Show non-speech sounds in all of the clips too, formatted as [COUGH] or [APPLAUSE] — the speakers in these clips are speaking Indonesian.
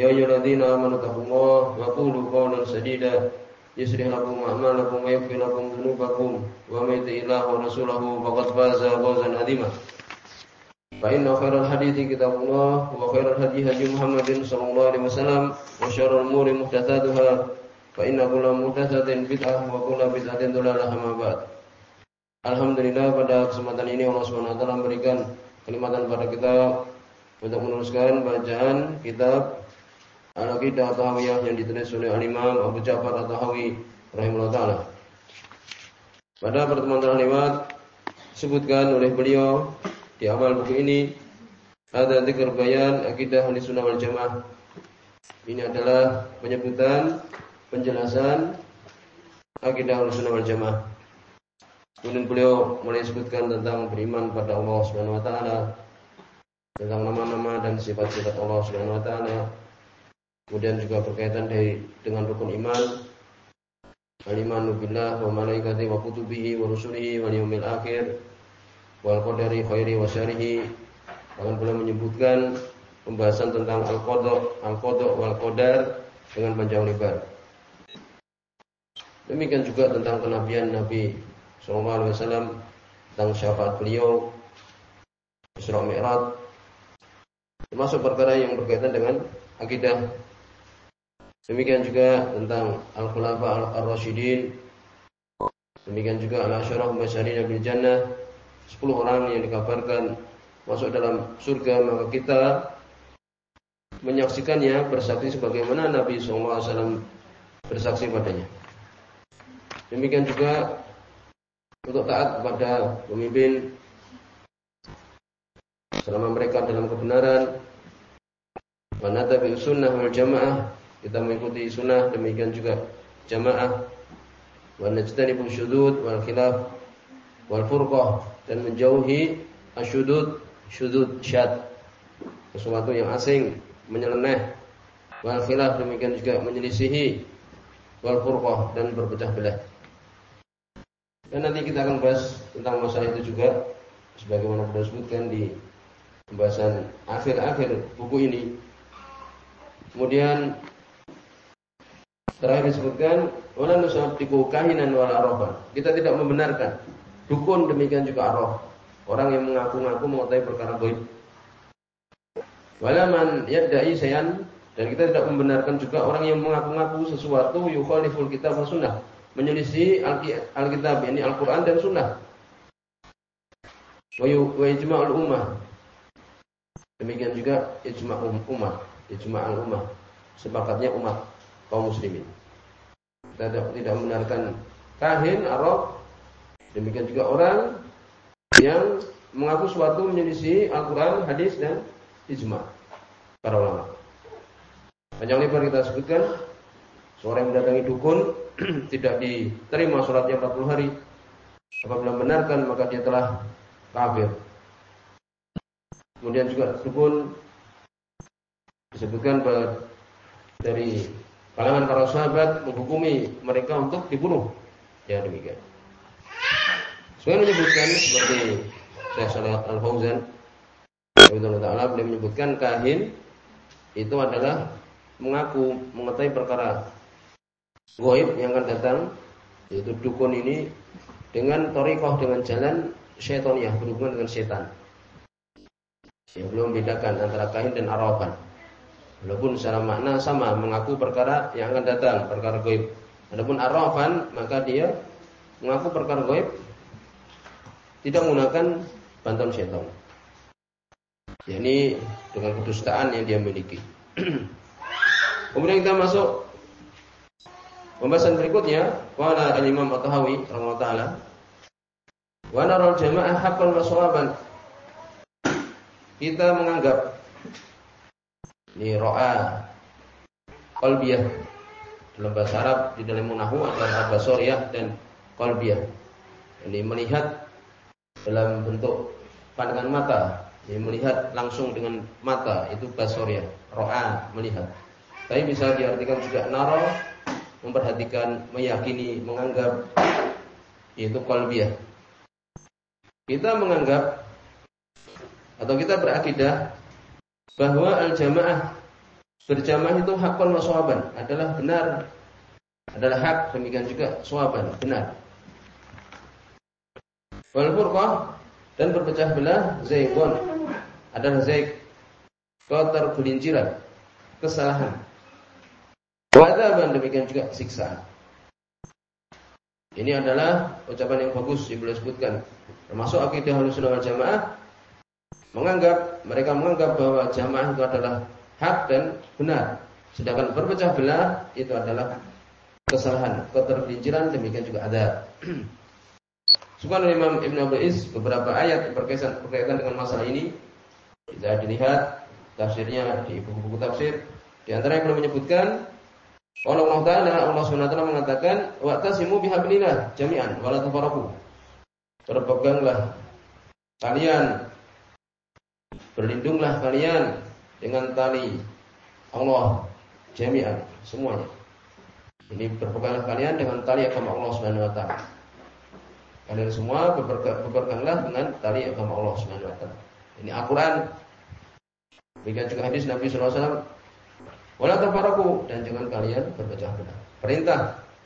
يا أيها الذين آمنوا اتقوا الله وقولوا قولا سديدا يصلح لكم أعمالكم ويغفر لكم ذنوبكم ومن يطع الله ورسوله فقد فاز فوزا عظيما فإن خير الحديث كتاب الله وخير الهدي هدي محمد صلى الله عليه وسلم وشر الأمور محدثاتها فإن كل محدثة بدعة وكل بدعة ضلالة أما بعد Alhamdulillah pada kesempatan ini Allah Subhanahu wa taala memberikan kenikmatan pada kita untuk meneruskan bacaan kitab Al-Aqidah Tahawiyah yang ditulis oleh Al-Imam Abu Ja'far At-Tahawi rahimahullah taala. Pada pertemuan terlewat sebutkan oleh beliau di awal buku ini ada dzikir bayan akidah ahli sunnah wal jamaah. Ini adalah penyebutan penjelasan akidah ahli sunnah wal jamaah. Kemudian beliau mulai sebutkan tentang beriman pada Allah Subhanahu wa taala, tentang nama-nama dan sifat-sifat Allah Subhanahu wa taala, Kemudian juga berkaitan dari dengan rukun iman. Al-imanu billah wa malaikati wa kutubihi wa rusulihi wal yaumil akhir wal qadari khairi wa syarihi. Bahkan beliau menyebutkan pembahasan tentang al-qada, al-qada wal qadar dengan panjang lebar. Demikian juga tentang kenabian Nabi wasallam tentang syafaat beliau Isra Mi'raj termasuk perkara yang berkaitan dengan akidah Demikian juga tentang Al-Khulafa Ar-Rasyidin. Demikian juga Al-Asyarah Masyarina bil Jannah. 10 orang yang dikabarkan masuk dalam surga maka kita menyaksikannya bersaksi sebagaimana Nabi SAW bersaksi padanya. Demikian juga untuk taat kepada pemimpin selama mereka dalam kebenaran. Mana tabi sunnah wal jamaah kita mengikuti sunnah demikian juga jamaah. Wa najtanibu syudud wal khilaf wal furqah. Dan menjauhi asyudud syudud syad. Sesuatu yang asing menyeleneh. Wal khilaf demikian juga menyelisihi wal furqah dan berpecah belah. Dan nanti kita akan bahas tentang masalah itu juga. Sebagaimana sudah sebutkan di pembahasan akhir-akhir buku ini. Kemudian Terakhir disebutkan wala nusabtiku kahinan wal arafan. Kita tidak membenarkan dukun demikian juga araf. Orang yang mengaku-ngaku mengetahui perkara gaib. Wala man yadda'i sayan dan kita tidak membenarkan juga orang yang mengaku-ngaku sesuatu yukhaliful kitab wa sunnah, menyelisih Alkitab ini Al-Qur'an dan sunnah. Wa ijma'ul ummah. Demikian juga ijma'ul ummah, ijma'ul ummah. Sepakatnya umat kaum muslimin. Kita tidak, membenarkan kahin, arab, demikian juga orang yang mengaku suatu menyelisih Al-Quran, hadis dan ijma para ulama. Panjang lebar kita sebutkan seorang yang mendatangi dukun [CLEARS THROAT] tidak diterima sholatnya 40 hari. Apabila membenarkan maka dia telah kafir. Kemudian juga dukun disebutkan dari Kalangan para sahabat menghukumi mereka untuk dibunuh. Ya demikian. Sebenarnya menyebutkan seperti Syekh Saleh Al Fauzan Taala beliau menyebutkan kahin itu adalah mengaku mengetahui perkara goib yang akan datang yaitu dukun ini dengan torikoh dengan jalan syaitaniyah berhubungan dengan setan yang belum membedakan antara kahin dan arafan Walaupun secara makna sama mengaku perkara yang akan datang, perkara gaib. Adapun arafan maka dia mengaku perkara gaib tidak menggunakan bantuan setan. yakni dengan kedustaan yang dia miliki. [CLEARS THROAT] Kemudian kita masuk pembahasan berikutnya, wala al-Imam At-Tahawi rahimahullah taala. Wa naral jamaah haqqan wa Kita menganggap ini ro'a qalbiyah dalam bahasa Arab di dalam munahu adalah basoriyah dan kolbiah. Ini melihat dalam bentuk pandangan mata, ini melihat langsung dengan mata itu basoriyah, ro'a melihat. Tapi bisa diartikan juga naro, memperhatikan, meyakini, menganggap, yaitu kolbiah. Kita menganggap atau kita berakidah bahwa al-jamaah berjamaah itu hakon wa adalah benar. Adalah hak demikian juga sawaban benar. Wal furqah dan berpecah belah zaigun adalah zaik ketergelinciran kesalahan. Wadaban demikian juga siksa ini adalah ucapan yang bagus yang boleh sebutkan termasuk akidah Ahlussunnah wal Jamaah menganggap mereka menganggap bahwa jamaah itu adalah hak dan benar. Sedangkan berpecah belah itu adalah kesalahan, ketergelinciran demikian juga ada. [CLEARS THROAT] Subhanallah Imam Ibn Abdul Is beberapa ayat berkaitan, berkaitan dengan masalah ini bisa dilihat tafsirnya di buku-buku tafsir. Di antara yang belum menyebutkan Allah Taala Allah Subhanahu Taala mengatakan wa tasimu bihablillah jami'an wala tafarraqu. Berpeganglah kalian Berlindunglah kalian dengan tali Allah jami'an semuanya. Ini berpeganglah kalian dengan tali agama Allah Subhanahu wa taala. Kalian semua berpeganglah dengan tali agama Allah Subhanahu wa taala. Ini Al-Qur'an. Demikian juga hadis Nabi sallallahu alaihi wasallam. Wala dan jangan kalian berpecah belah. Perintah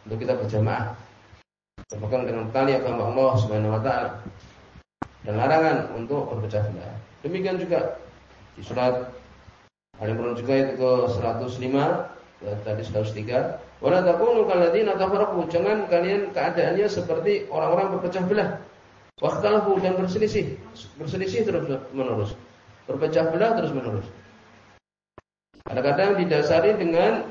untuk kita berjamaah. Berpegang dengan tali agama Allah Subhanahu wa taala. Dan larangan untuk berpecah belah. Demikian juga di surat Al-Imran juga itu ke 105 ya, tadi 103 wala takunu kalladzina tafarraqu jangan kalian keadaannya seperti orang-orang berpecah belah. Waqtalafu dan berselisih. Berselisih terus menerus. Berpecah belah terus menerus. Kadang-kadang didasari dengan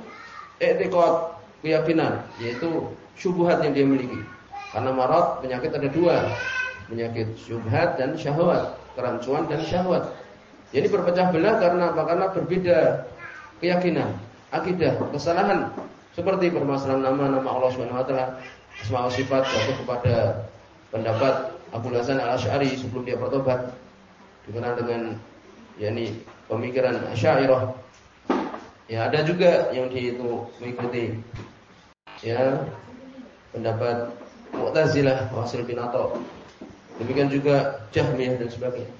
etikot keyakinan yaitu syubhat yang dia miliki. Karena marat penyakit ada dua. Penyakit syubhat dan syahwat kerancuan dan syahwat. Jadi berpecah belah karena apa? Karena berbeda keyakinan, akidah, kesalahan seperti permasalahan nama-nama Allah Subhanahu wa taala, asma sifat jatuh kepada pendapat Abu Hasan Al-Asy'ari sebelum dia bertobat dikenal dengan yakni pemikiran Asy'ariyah. Ya, ada juga yang di itu mengikuti ya pendapat Mu'tazilah Wasil bin Atha Demikian juga Jahmiyah dan sebagainya.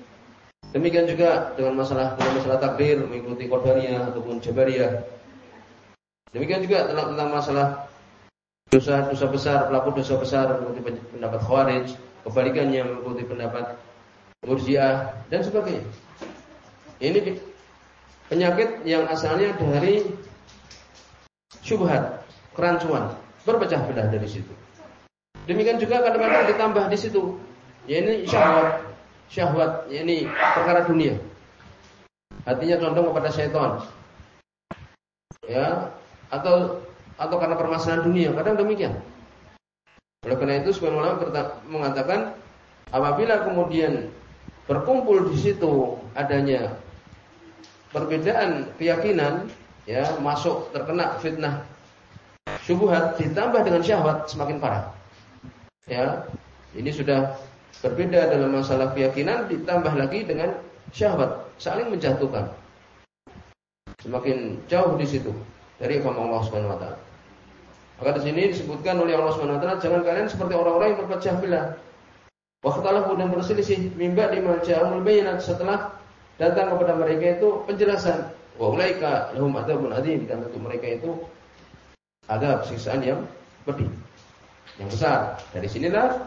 Demikian juga dengan masalah dengan masalah takdir mengikuti Qadariyah ataupun Jabariyah. Demikian juga tentang, tentang masalah dosa-dosa besar, pelaku dosa besar mengikuti pendapat Khawarij, kebalikannya mengikuti pendapat Murji'ah dan sebagainya. Ini penyakit yang asalnya dari syubhat, kerancuan, berpecah belah dari situ. Demikian juga kadang-kadang ditambah di situ Ya ini syahwat, syahwat, ya ini perkara dunia. Hatinya condong kepada syaitan. Ya, atau atau karena permasalahan dunia, kadang demikian. Oleh karena itu sebagian ulama mengatakan apabila kemudian berkumpul di situ adanya perbedaan keyakinan ya masuk terkena fitnah syubhat ditambah dengan syahwat semakin parah. Ya, ini sudah Berbeda dalam masalah keyakinan ditambah lagi dengan syahwat, saling menjatuhkan. Semakin jauh di situ dari agama Allah Subhanahu wa taala. Maka di sini disebutkan oleh Allah Subhanahu wa taala jangan kalian seperti orang-orang yang berpecah belah. Waktu dan berselisih mimba di ja'amul bayinat setelah datang kepada mereka itu penjelasan. Wa ulaika lahum adzabun adzim dan untuk mereka itu ada siksaan yang pedih. Yang besar. Dari sinilah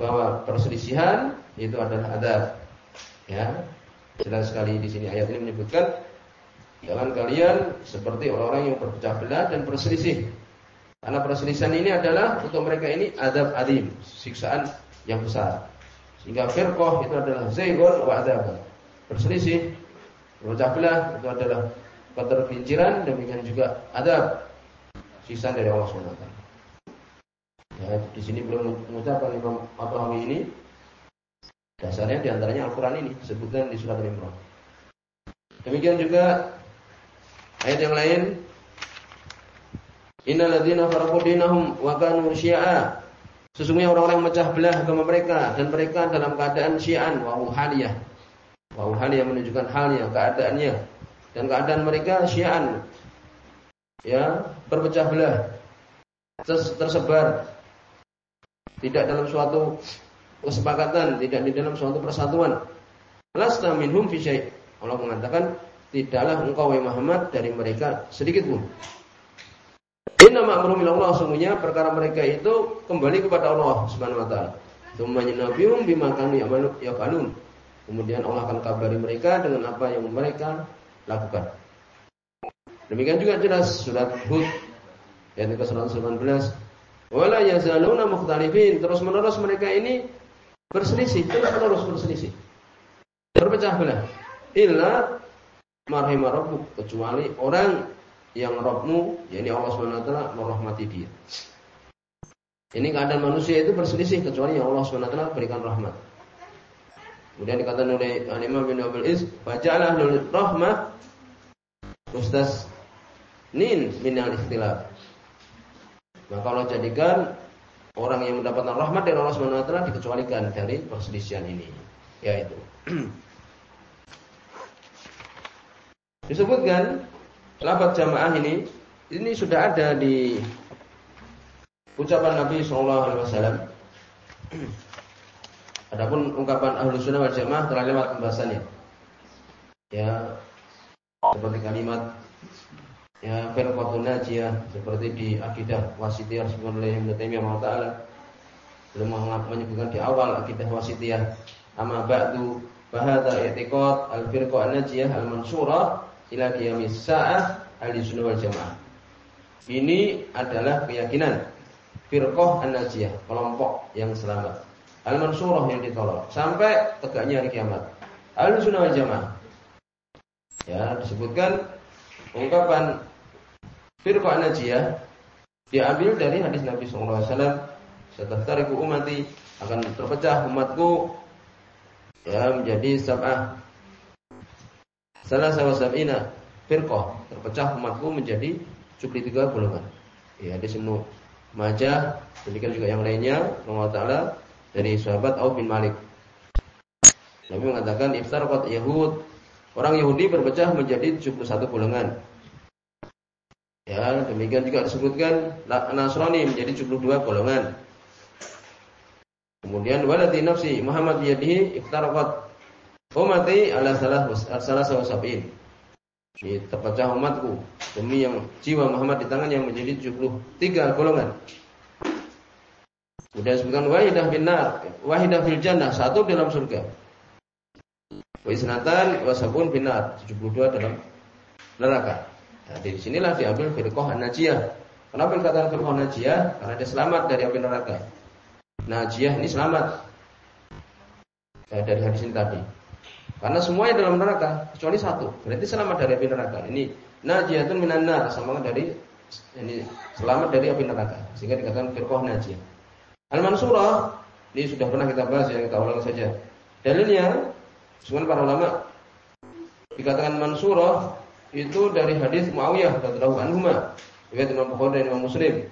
bahwa perselisihan itu adalah adab. Ya. Jelas sekali di sini ayat ini menyebutkan jangan kalian seperti orang-orang yang berpecah belah dan berselisih. Karena perselisihan ini adalah untuk mereka ini adab adim, siksaan yang besar. Sehingga firqah itu adalah zaygun wa adab. Berselisih, berpecah belah itu adalah ketergelinciran demikian juga adab siksaan dari Allah SWT. Ya, di sini belum mengucapkan Imam At-Tahawi ini dasarnya di antaranya Al-Quran ini sebutkan di surat Al-Imran. Demikian juga ayat yang lain Innal ladzina faraqu dinahum wa kanu syi'a. Sesungguhnya orang-orang yang mecah belah agama mereka dan mereka dalam keadaan syi'an wa haliyah. Wa haliyah menunjukkan halnya, keadaannya dan keadaan mereka syi'an. Ya, berpecah belah. Tersebar tidak dalam suatu kesepakatan, tidak di dalam suatu persatuan. Lasta minhum fi syai'. Allah mengatakan, tidaklah engkau wahai Muhammad dari mereka sedikit pun. Inna ma'muru Allah sungguhnya perkara mereka itu kembali kepada Allah Subhanahu wa taala. Tsumma yunabbihum bima kanu ya'malun. Kemudian Allah akan kabari mereka dengan apa yang mereka lakukan. Demikian juga jelas surat Hud ayat ke-119 wala yazaluna mukhtalifin terus-menerus mereka ini berselisih terus-menerus berselisih berpecah belah illa marhima rabbuk kecuali orang yang Rabbmu yakni Allah Subhanahu wa taala merahmati dia. Ini keadaan manusia itu berselisih kecuali yang Allah Subhanahu wa taala berikan rahmat. Kemudian dikatakan oleh Imam bin Abdul Is, "Faja'ala rahmah Ustaz nin min al-ikhtilaf." Maka Allah jadikan orang yang mendapatkan rahmat dari Allah Subhanahu wa taala dikecualikan dari perselisihan ini, yaitu [CLEARS THROAT] disebutkan lafaz jamaah ini ini sudah ada di ucapan Nabi Shallallahu Alaihi Wasallam. [CLEARS THROAT] Adapun ungkapan ahlu sunnah wal jamaah telah lewat pembahasannya. Ya, seperti kalimat ya firqatun najiyah seperti di akidah wasitiyah disebutkan oleh Ibnu Taimiyah taala belum menyebutkan di awal akidah wasitiyah amma ba'du bahada i'tiqad al-firqah najiyah al-mansurah ila qiyamis sa'ah ahli sunnah wal jamaah. Ini adalah keyakinan firqah an-najiyah, kelompok yang selamat. Al-mansurah yang ditolak sampai tegaknya hari kiamat. Ahli sunnah wal jamaah. Ya, disebutkan ungkapan firqah an-najiyah diambil dari hadis Nabi alaihi wasallam, "Sataftariqu ummati akan terpecah umatku ya menjadi sab'ah Salah salah sabina firqah terpecah umatku menjadi cukup tiga golongan. Ya, di sini Majah, demikian juga yang lainnya, Allah Taala dari sahabat Auf bin Malik. Nabi mengatakan iftarqat Yahud, orang Yahudi berpecah menjadi 71 golongan. Ya, demikian juga disebutkan Nasrani menjadi 72 golongan. Kemudian walati nafsi Muhammad biyadihi iftarqat Umati ala salah salah sabin. Ini terpecah umatku demi yang jiwa Muhammad di tangan yang menjadi 73 golongan. Sudah disebutkan wahidah binar, wahidah fil jannah, satu dalam surga. Wa isnatan wa sabun binar, 72 dalam neraka. Nah, di sinilah diambil firqah najiyah. Kenapa dikatakan firqah najiyah? Karena dia selamat dari api neraka. Najiyah ini selamat. Ya, dari hadis ini tadi. Karena semuanya dalam neraka kecuali satu. Berarti selamat dari api neraka. Ini najiyatun minan nar sama dari ini selamat dari api neraka. Sehingga dikatakan firqah najiyah. Al-Mansurah ini sudah pernah kita bahas ya kita ulang saja. Dalilnya sebenarnya para ulama dikatakan Mansurah itu dari hadis Muawiyah radhiyallahu anhu riwayat Imam Bukhari dan Imam Muslim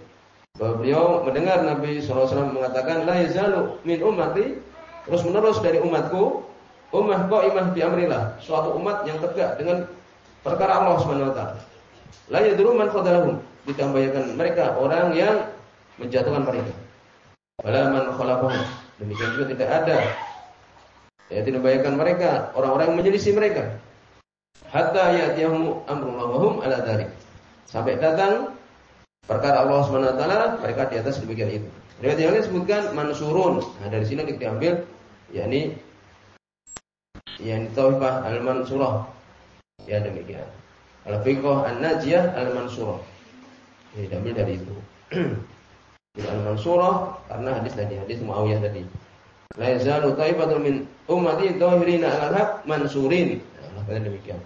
bahwa beliau mendengar Nabi SAW mengatakan la yazalu min ummati terus menerus dari umatku Ummah qaimah bi amrillah, suatu umat yang tegak dengan perkara Allah Subhanahu wa taala. La yadru man khadalahum, ditambayakan mereka orang yang menjatuhkan mereka. Wala man. Demikian juga tidak ada ya tidak membahayakan mereka orang-orang yang menyelisih mereka. Hatta ya'tiyahum amrullah wa hum ala dzalik. Sampai datang perkara Allah Subhanahu wa taala, mereka di atas demikian itu. Riwayat yang lain disebutkan mansurun. Nah, dari sini kita ambil yakni yang Taifah Al-Mansurah. Ya demikian. Al-Fiqh An-Najiyah Al-Mansurah. Ini diambil dari itu. [CLEARS THROAT] Al-Mansurah karena hadis tadi, hadis Muawiyah tadi. La yazalu taifatun min ummati dhahirina 'alal haq mansurin. Kata demikian.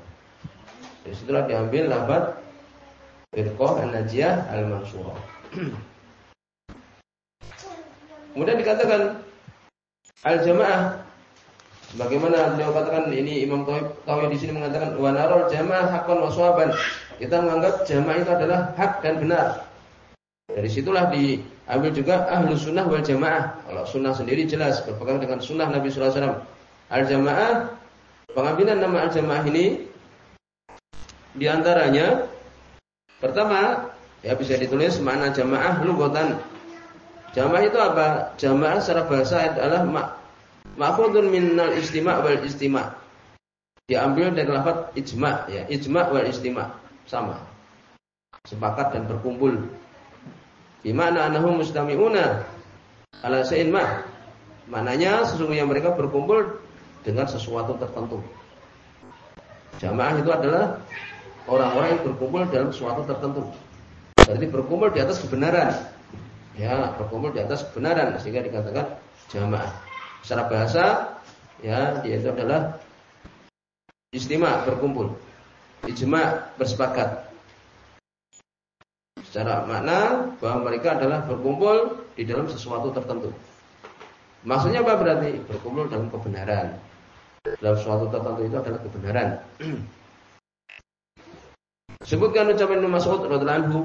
Dari situlah diambil lafaz Firqah An-Najiyah Al-Mansurah. [CLEARS THROAT] Kemudian dikatakan Al-Jamaah Bagaimana beliau katakan ini Imam Tawi di sini mengatakan wa narul jamaah hakon wa Kita menganggap jamaah itu adalah hak dan benar. Dari situlah diambil juga ahlu sunnah wal jamaah. Kalau sunnah sendiri jelas berpegang dengan sunnah Nabi Sallallahu Alaihi Wasallam. Al jamaah pengambilan nama al jamaah ini di antaranya pertama ya bisa ditulis makna jamaah lugotan. Jamaah itu apa? Jamaah secara bahasa adalah mak ma'khudun minnal istima' wal istima' diambil dari lafaz ijma ya ijma wal istima' sama sepakat dan berkumpul Bimana anahum mustami'una ala sa'in ma. Maknanya sesungguhnya mereka berkumpul dengan sesuatu tertentu. Jamaah itu adalah orang-orang yang berkumpul dalam sesuatu tertentu. Berarti berkumpul di atas kebenaran. Ya, berkumpul di atas kebenaran sehingga dikatakan jamaah. Secara bahasa ya dia itu adalah istimewa berkumpul. Ijma bersepakat secara makna bahwa mereka adalah berkumpul di dalam sesuatu tertentu. Maksudnya apa berarti? Berkumpul dalam kebenaran. Dalam sesuatu tertentu itu adalah kebenaran. Sebutkan ucapan Ibnu Mas'ud radhiyallahu anhu.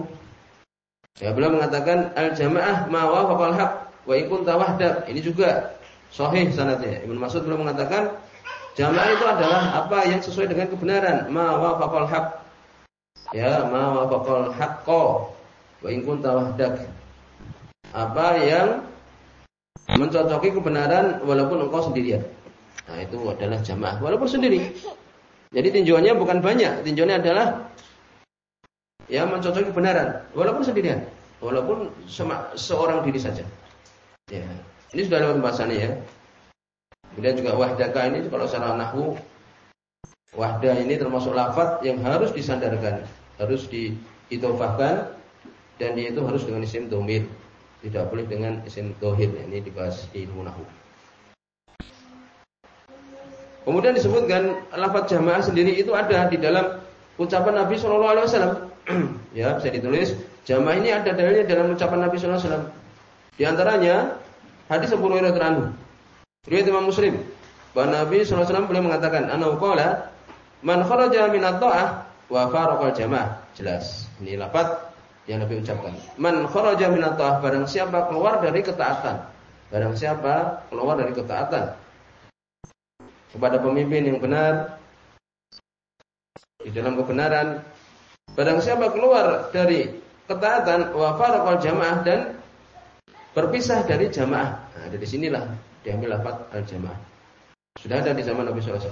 Ya, beliau mengatakan al-jamaah ma wafaqal haq wa ikun tawahdak. Ini juga sahih sanadnya. Ibnu Mas'ud beliau mengatakan jamaah itu adalah apa yang sesuai dengan kebenaran, ma wafaqal haq. Ya, ma wafaqal haqqo Wa in kunta. Apa yang mencocoki kebenaran walaupun engkau sendirian. Nah, itu adalah jamaah walaupun sendiri. Jadi tinjauannya bukan banyak, tinjauannya adalah ya mencocoki kebenaran walaupun sendirian, walaupun seorang diri saja. Ya. Ini sudah ada pembahasannya ya. Kemudian juga wahdaka ini kalau secara nahwu wahdah ini termasuk lafaz yang harus disandarkan, harus diitofahkan dan dia itu harus dengan isim domir tidak boleh dengan isim dohir ini dibahas di ilmu nahu kemudian disebutkan lafaz jamaah sendiri itu ada di dalam ucapan Nabi Shallallahu Alaihi Wasallam. [CLEARS THROAT] Ya bisa ditulis jamaah ini ada dalilnya dalam ucapan Nabi Shallallahu Alaihi Wasallam. Di antaranya hadis sepuluh riwayat anhu. Riwayat Imam Muslim. Bahwa Nabi Shallallahu Alaihi Wasallam beliau mengatakan qala man kharaja min at-ta'ah wa jamaah. Jelas. Ini lafaz yang Nabi ucapkan. Man kharaja min barang siapa keluar dari ketaatan. Barang siapa keluar dari ketaatan kepada pemimpin yang benar di dalam kebenaran. Barang siapa keluar dari ketaatan wa faraqal jamaah dan berpisah dari jamaah. Nah, dari sinilah diambil lafaz al-jamaah. Sudah ada di zaman Nabi SAW.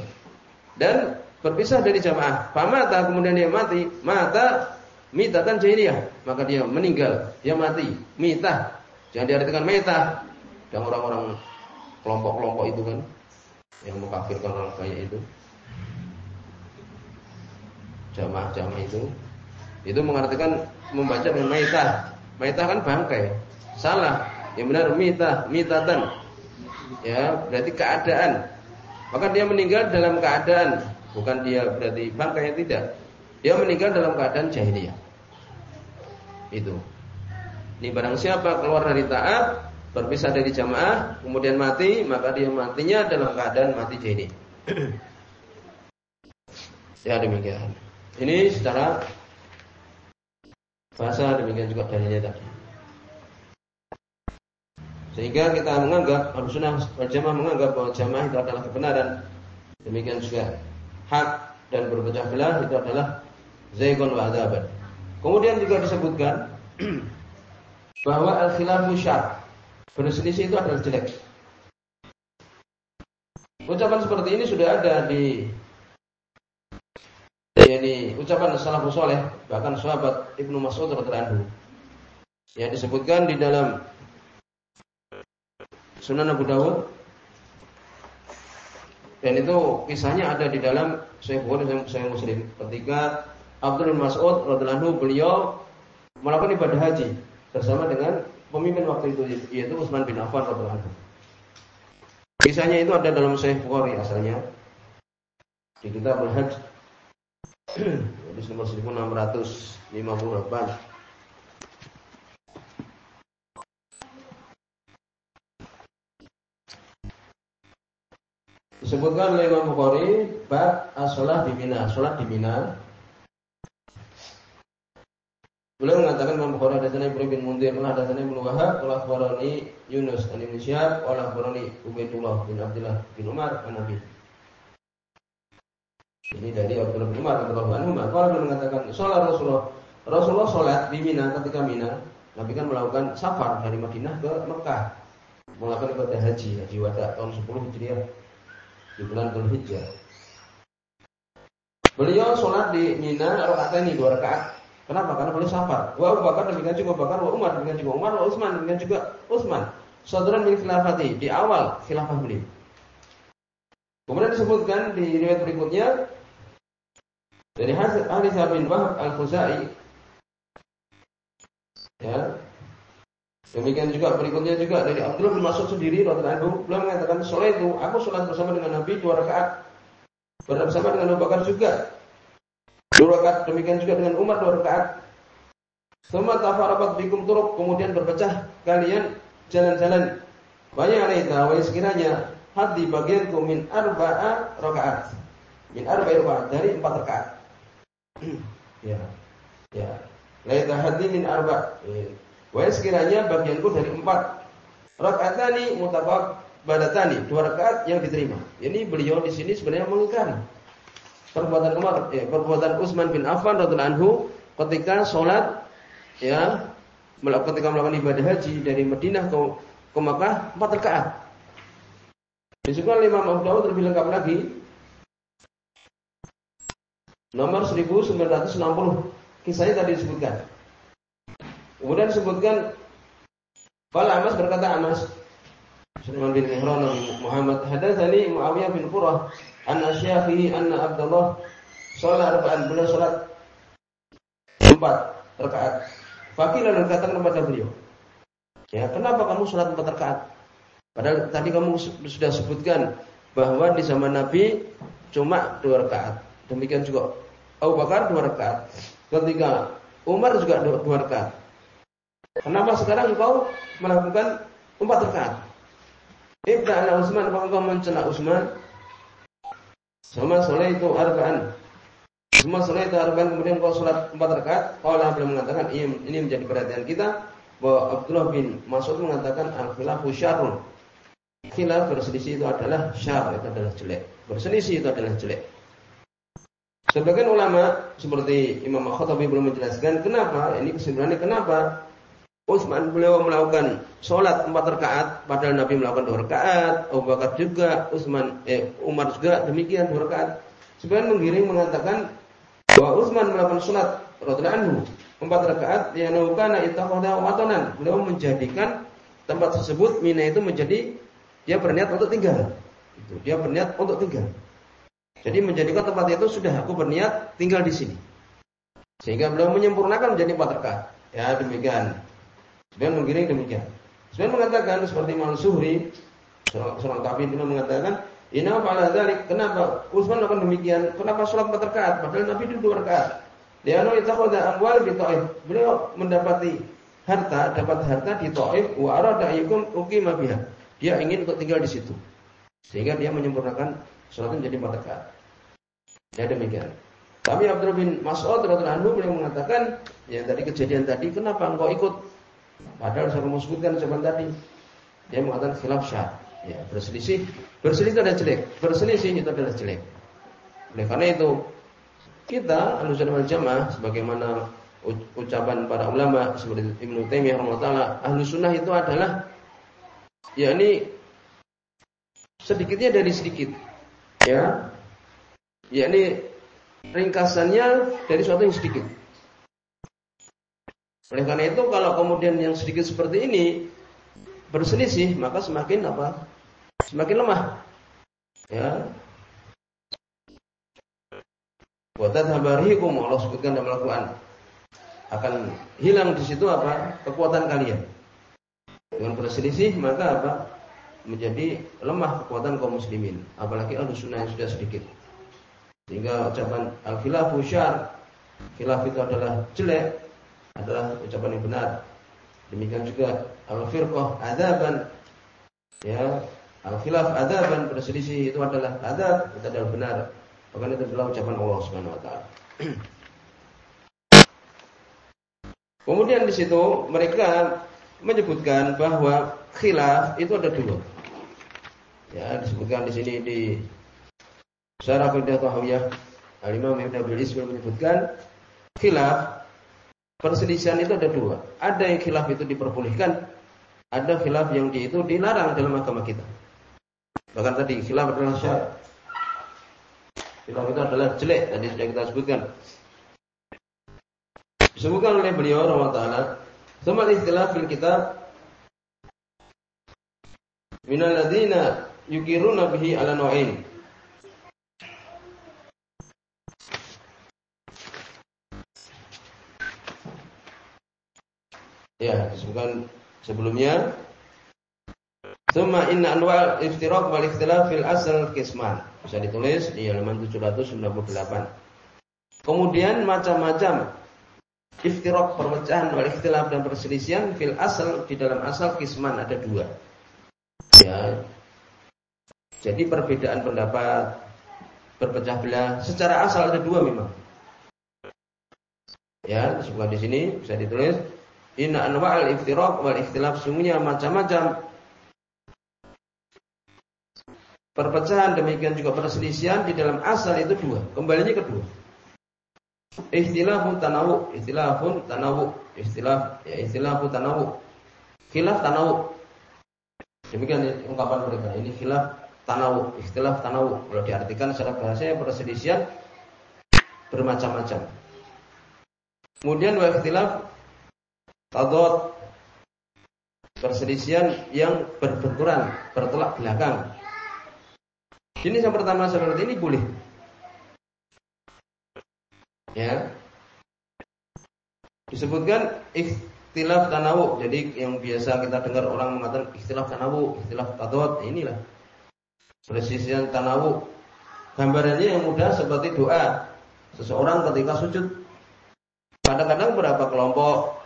Dan berpisah dari jamaah. Pamata kemudian dia mati, mata mitatan jahiliyah, maka dia meninggal, dia mati. Mita, jangan diartikan meta. Dan orang-orang kelompok-kelompok itu kan yang mengkafirkan orang kaya itu. Jamaah-jamaah itu itu mengartikan membaca dengan meta. Meta kan bangkai. Salah. Yang benar mita, mitatan. Ya, berarti keadaan. Maka dia meninggal dalam keadaan bukan dia berarti bangkai tidak. Dia meninggal dalam keadaan jahiliyah. Itu. Ini barang siapa keluar dari taat, berpisah dari jamaah, kemudian mati, maka dia matinya dalam keadaan mati jahili. ya demikian. Ini secara bahasa demikian juga dalilnya tadi. Sehingga kita menganggap Sunnah wal Jamaah menganggap bahwa jamaah itu adalah kebenaran. Demikian juga hak dan berpecah belah itu adalah zaigun wa adaban. Kemudian juga disebutkan [CLEARS THROAT] bahwa al-khilafu syar. Berselisih itu adalah jelek. Ucapan seperti ini sudah ada di yakni ucapan salafus saleh bahkan sahabat Ibnu Mas'ud radhiyallahu yang disebutkan di dalam Sunan Abu Dawud dan itu kisahnya ada di dalam Sahih Bukhari dan Sahih Muslim ketika Abdul Mas'ud radhiyallahu beliau melakukan ibadah haji bersama dengan pemimpin waktu itu yaitu Utsman bin Affan radhiyallahu. Kisahnya itu ada dalam Sahih Bukhari asalnya di kitab Al-Hajj [CLEARS THROAT] hadis nomor 1658. Disebutkan oleh Imam Bukhari bab as-shalah di Mina, salat di Mina Beliau mengatakan Imam Bukhari hadatsana Ibrahim bin Munzir qala hadatsana Ibnu Wahab qala akhbarani Yunus an Ibnu Syihab qala akhbarani Ubaidullah bin Abdullah bin Umar an Nabi. Ini dari Abdullah bin Umar radhiyallahu anhu Kalau dia mengatakan salat Rasulullah Rasulullah salat di Mina ketika Mina Nabi kan melakukan safar dari Madinah ke Mekah melakukan ibadah haji haji wada tahun 10 Hijriah di bulan Dzulhijjah. Beliau sholat di Mina rakaat ini dua rakaat Kenapa? Karena beliau safar. Wa Abu Bakar demikian juga Bakar, wa Umar demikian juga Umar, wa Utsman demikian juga Utsman. Saudara min khilafati di awal khilafah beliau. Kemudian disebutkan di riwayat berikutnya dari ahli bin Wahab Al-Khuzai ya. Demikian juga berikutnya juga dari Abdullah bin Mas'ud sendiri radhiyallahu anhu beliau mengatakan sholat itu aku sholat bersama dengan Nabi dua rakaat bersama dengan Abu Bakar juga Dua rakaat demikian juga dengan Umar dua rakaat. Semua tafarabat bikum turuk kemudian berpecah kalian jalan-jalan. Banyak alaita wa sekiranya hadi bagianku min arba'a rakaat. Min arba'a rakaat dari empat rakaat. [CLEARS THROAT] ya. Ya. Laita hadi min arba. Ya. Wa sekiranya bagianku dari empat rakaatani mutabak badatani, dua rakaat yang diterima. Ini beliau di sini sebenarnya mengingkari perbuatan Umar, ya, perbuatan Utsman bin Affan radhiyallahu anhu ketika sholat ya ketika melakukan ibadah haji dari Madinah ke ke Makkah empat rakaat. Disebutkan oleh Imam Abu lebih lengkap lagi nomor 1960 kisahnya tadi disebutkan. Kemudian disebutkan Fala Amas berkata Amas Sulaiman bin Mihran Muhammad hadatsani Muawiyah bin Qurrah an asyafihi anna Abdullah sholat arba'an beliau sholat empat rakaat. Fakir lalu katakan kepada beliau, ya kenapa kamu sholat empat rakaat? Padahal tadi kamu sudah sebutkan bahwa di zaman Nabi cuma dua rakaat. Demikian juga Abu Bakar dua rakaat. Ketika Umar juga dua, rakaat. Kenapa sekarang engkau melakukan empat rakaat? Ibda ala Utsman, apakah engkau mencela Utsman? Sholat itu arba'an. Sholat itu arba'an kemudian kau sholat empat rakaat. Allah belum mengatakan ini, menjadi perhatian kita bahwa Abdullah bin Mas'ud mengatakan al-khilafu syarrun. Khilaf berselisih itu adalah syar, itu adalah jelek. Berselisih itu adalah jelek. Sebagian ulama seperti Imam Khattabi belum menjelaskan kenapa ini kesimpulannya kenapa Utsman beliau melakukan sholat empat rakaat, padahal Nabi melakukan dua rakaat, Abu Bakar juga, Utsman, eh, Umar juga demikian dua rakaat. Sebenarnya menggiring mengatakan bahwa Utsman melakukan sholat radhiallahu anhu empat rakaat yang nukana ittakhadha watonan. Beliau menjadikan tempat tersebut Mina itu menjadi dia berniat untuk tinggal. Dia berniat untuk tinggal. Jadi menjadikan tempat itu sudah aku berniat tinggal di sini. Sehingga beliau menyempurnakan menjadi empat rakaat. Ya demikian. Dan menggiring demikian. Sebenarnya mengatakan seperti Imam Suhri, seorang, tabi'in itu mengatakan, "Inna fa'ala dzalik." Kenapa Utsman melakukan demikian? Kenapa sholat empat padahal Nabi itu dua rakaat? Liano ittakhadha amwal di Taif. Beliau mendapati harta, dapat harta di Taif wa arada ayyukum uqima biha. Dia ingin untuk tinggal di situ. Sehingga dia menyempurnakan sholat menjadi empat rakaat. Ya demikian. Tapi Abdul bin Mas'ud radhiyallahu anhu beliau mengatakan, ya tadi kejadian tadi, kenapa engkau ikut Padahal mau sebutkan zaman tadi dia mengatakan khilaf syah. Ya, berselisih, berselisih itu jelek, berselisih itu adalah jelek. Oleh karena itu kita Ahlussunnah wal Jamaah sebagaimana ucapan para ulama seperti Ibnu Taimiyah rahimahullah, Ahlussunnah itu adalah yakni sedikitnya dari sedikit. Ya. Yakni ringkasannya dari suatu yang sedikit. Oleh karena itu kalau kemudian yang sedikit seperti ini berselisih maka semakin apa? Semakin lemah. Ya. Buatan habarikum Allah sebutkan dalam Al-Quran akan hilang di situ apa? Kekuatan kalian. Dengan berselisih maka apa? Menjadi lemah kekuatan kaum muslimin. Apalagi al sunnah yang sudah sedikit. Sehingga ucapan al-khilafu syar Khilaf itu adalah jelek adalah ucapan yang benar. Demikian juga al-firqah adaban ya al-khilaf adaban berselisih itu adalah adab itu adalah benar. Bahkan itu adalah ucapan Allah Subhanahu wa taala. [CLEARS THROAT] Kemudian di situ mereka menyebutkan bahwa khilaf itu ada dua. Ya, disebutkan di sini di Syarah Qaidah Tahawiyah Al-Imam Ibn Abdul menyebutkan khilaf perselisihan itu ada dua. Ada yang khilaf itu diperbolehkan, ada khilaf yang di itu dilarang dalam agama kita. Bahkan tadi khilaf adalah syarat. Khilaf itu adalah jelek tadi sudah kita sebutkan. Disebutkan oleh beliau Allah Ta'ala Thumma istilah fil kitab Minal ladhina yukiruna bihi ala nu'ain disebutkan sebelumnya Thumma inna anwal iftiraq wal ikhtilaf fil asal kisman. Bisa ditulis di halaman 798. Kemudian macam-macam iftirok perpecahan wal ikhtilaf dan perselisihan fil asal di dalam asal kisman ada dua. Ya. Jadi perbedaan pendapat berpecah belah secara asal ada dua memang. Ya, disebutkan di sini bisa ditulis Inna anwa'al iftiraq wal ikhtilaf sungguhnya macam-macam perpecahan demikian juga perselisihan di dalam asal itu dua. Kembalinya kedua. Istilahun tanawu, istilahun tanawu, istilah ya istilahun tanawu. Khilaf tanawu. Demikian ungkapan mereka. Ini khilaf tanawu, istilah tanawu. Kalau diartikan secara bahasa perselisihan bermacam-macam. Kemudian wa ikhtilaf tadot. Perselisihan yang berbenturan, bertolak belakang. Ini yang pertama seperti ini boleh. Ya. Disebutkan ikhtilaf tanawu jadi yang biasa kita dengar orang mengatakan ikhtilaf tanawu ikhtilaf tadot inilah. Presisian tanawu gambarannya yang mudah seperti doa. Seseorang ketika sujud. Kadang-kadang berapa kelompok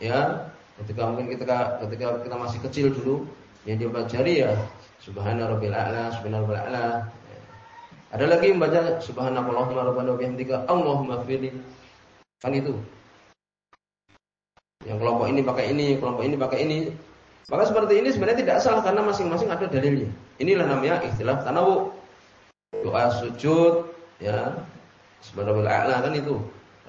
ya ketika mungkin ketika ketika kita masih kecil dulu yang dipelajari ya subhana rabbil a'la subhana rabbil a'la ada lagi yang baca subhanallahumma rabbana bihamdika Allahumma firli. Kan itu. Yang kelompok ini pakai ini, kelompok ini pakai ini. Maka seperti ini sebenarnya tidak salah karena masing-masing ada dalilnya. Inilah namanya istilah tanawu. Doa sujud ya. Subhanallah a'la kan itu.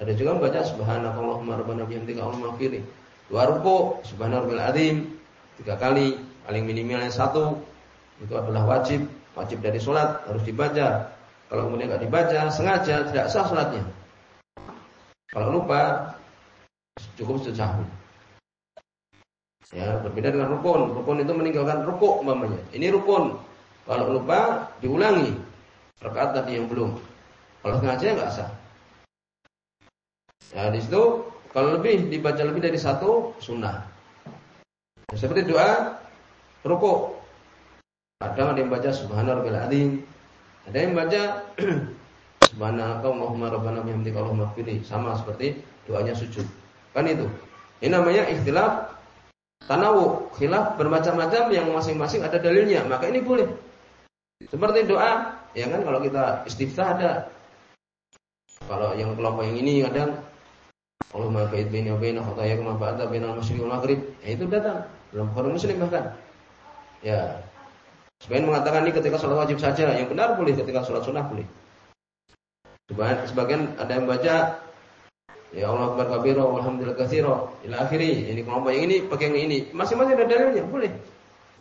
Ada juga membaca subhanallahumma rabbana bihamdika Allahumma firli. Doa ruku subhanallah azim tiga kali, paling minimalnya satu. Itu adalah wajib wajib dari sholat harus dibaca. Kalau kemudian nggak dibaca sengaja tidak sah sholatnya. Kalau lupa cukup sejauh. Ya, berbeda dengan rukun. Rukun itu meninggalkan rukuk umpamanya. Ini rukun. Kalau lupa diulangi rakaat tadi yang belum. Kalau sengaja nggak sah. Ya, di situ kalau lebih dibaca lebih dari satu sunnah. Ya, seperti doa Kadang ada yang baca subhanallah azim. Ada yang baca [CLEARS THROAT] subhanaka Allahumma rabbana bihamdika Allahumma fili sama seperti doanya sujud. Kan itu. Ini namanya ikhtilaf tanawu, khilaf bermacam-macam yang masing-masing ada dalilnya. Maka ini boleh. Seperti doa, ya kan kalau kita istiftah ada. Kalau yang kelompok yang ini kadang Allahumma ba'id baini wa baina khataya kama ba'da bainal masyriqi wal maghrib. Ya itu datang dalam Bukhari Muslim bahkan. Ya, Sebagian mengatakan ini ketika sholat wajib saja, yang benar boleh ketika sholat sunnah boleh. Sebagian, ada yang baca Ya Allah akbar kabira walhamdulillah katsira ila akhiri. Ini kelompok yang ini pakai yang ini. Masing-masing ada dalilnya, boleh.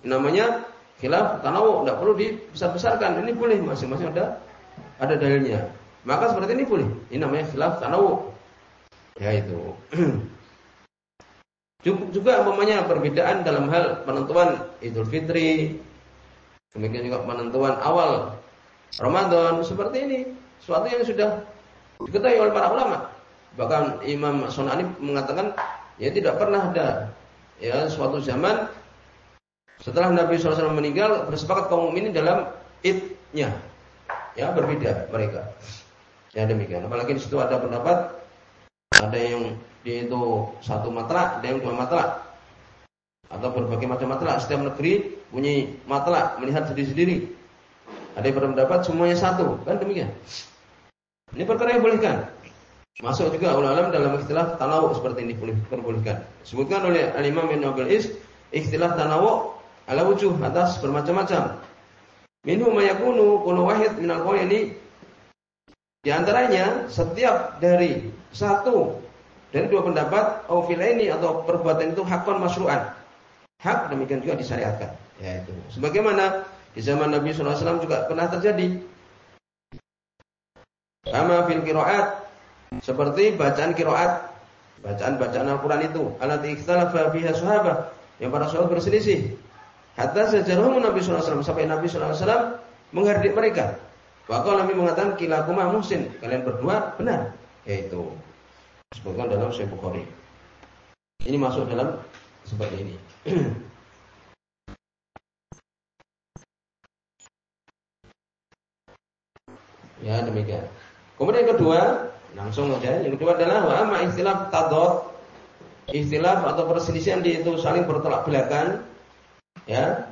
Namanya khilaf tanawu, tidak perlu dibesar-besarkan. Ini boleh, masing-masing ada ada dalilnya. Maka seperti ini boleh. Ini namanya khilaf tanawu. Ya itu. [CLEARS THROAT] juga umpamanya perbedaan dalam hal penentuan Idul Fitri, Demikian juga penentuan awal Ramadan seperti ini, suatu yang sudah diketahui oleh para ulama. Bahkan Imam Sunani mengatakan ya tidak pernah ada ya suatu zaman setelah Nabi SAW meninggal bersepakat kaum ini dalam idnya ya berbeda mereka ya demikian apalagi di situ ada pendapat ada yang di itu satu matra ada yang dua matra atau berbagai macam matra setiap negeri punya matra melihat sendiri-sendiri. Ada yang berpendapat semuanya satu, kan demikian. Ini perkara yang boleh kan? Masuk juga ulama dalam istilah tanawu seperti ini boleh perbolehkan. Sebutkan oleh Al-Imam Ibnu Abil Is istilah tanawu ala wujuh atas bermacam-macam. Minhu mayakunu kullu wahid minal qawli di antaranya setiap dari satu dari dua pendapat au ini atau perbuatan itu hakon masru'an. Hak demikian juga disyariatkan. Ya itu. Sebagaimana di zaman Nabi SAW juga pernah terjadi. Kama fil qiraat seperti bacaan kiroat, bacaan-bacaan Al-Quran itu. Alat ikhtalafa fiha sahabat. Yang para sahabat berselisih. Hatta sejarah Nabi SAW. Sampai Nabi SAW menghardik mereka. Bahkan Nabi mengatakan kilakuma muhsin. Kalian berdua benar. Yaitu. Sebutkan dalam Sahih Bukhari. Ini masuk dalam seperti ini. [CLEARS THROAT] ya demikian. Kemudian yang kedua, Langsung saja. Yang kedua adalah wa istilah tadot istilah atau perselisihan di itu saling bertolak belakang ya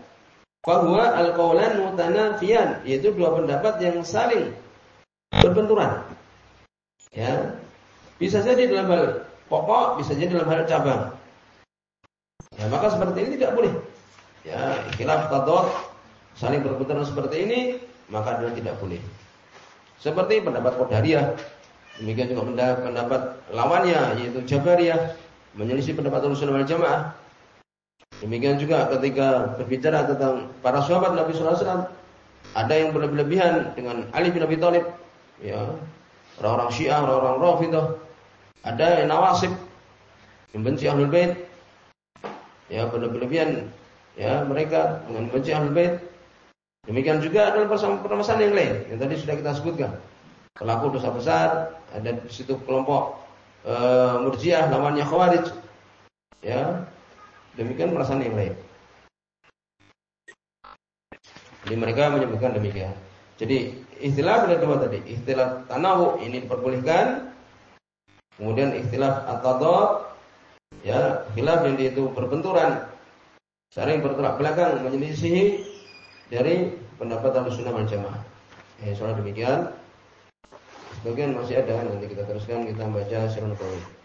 bahwa al-qaulan mutanafiyan yaitu dua pendapat yang saling berbenturan ya. Bisa saja dalam hal pokok bisa jadi dalam hal cabang. Ya maka seperti ini tidak boleh. Ya istilah tadot saling berbenturan seperti ini maka adalah tidak boleh. Seperti pendapat Qadariyah Demikian juga pendapat, lawannya yaitu Jabariyah menyelisih pendapat Rasulullah Jamaah. Demikian juga ketika berbicara tentang para sahabat Nabi sallallahu alaihi wasallam ada yang berlebihan dengan Ali bin Abi Thalib. Ya orang-orang Syiah, orang-orang Rafidhah. Ada yang nawasib membenci Ahlul Bait. Ya, berlebihan ya mereka dengan membenci Ahlul Bait. Demikian juga dalam permasalahan yang lain yang tadi sudah kita sebutkan pelaku dosa besar, ada di situ kelompok e, Murjiah namanya Khawarij. Ya. Demikian perasaan yang lain. Jadi mereka menyebutkan demikian. Jadi istilah ada dua tadi. Istilah tanawu ini diperbolehkan. Kemudian istilah atadot ya khilaf yang itu berbenturan saling bertolak belakang menyelisihi dari pendapat Ahlussunnah wal Jamaah. Ya, soal demikian. Sebagian masih ada nanti kita teruskan kita baca Sirun Qawi.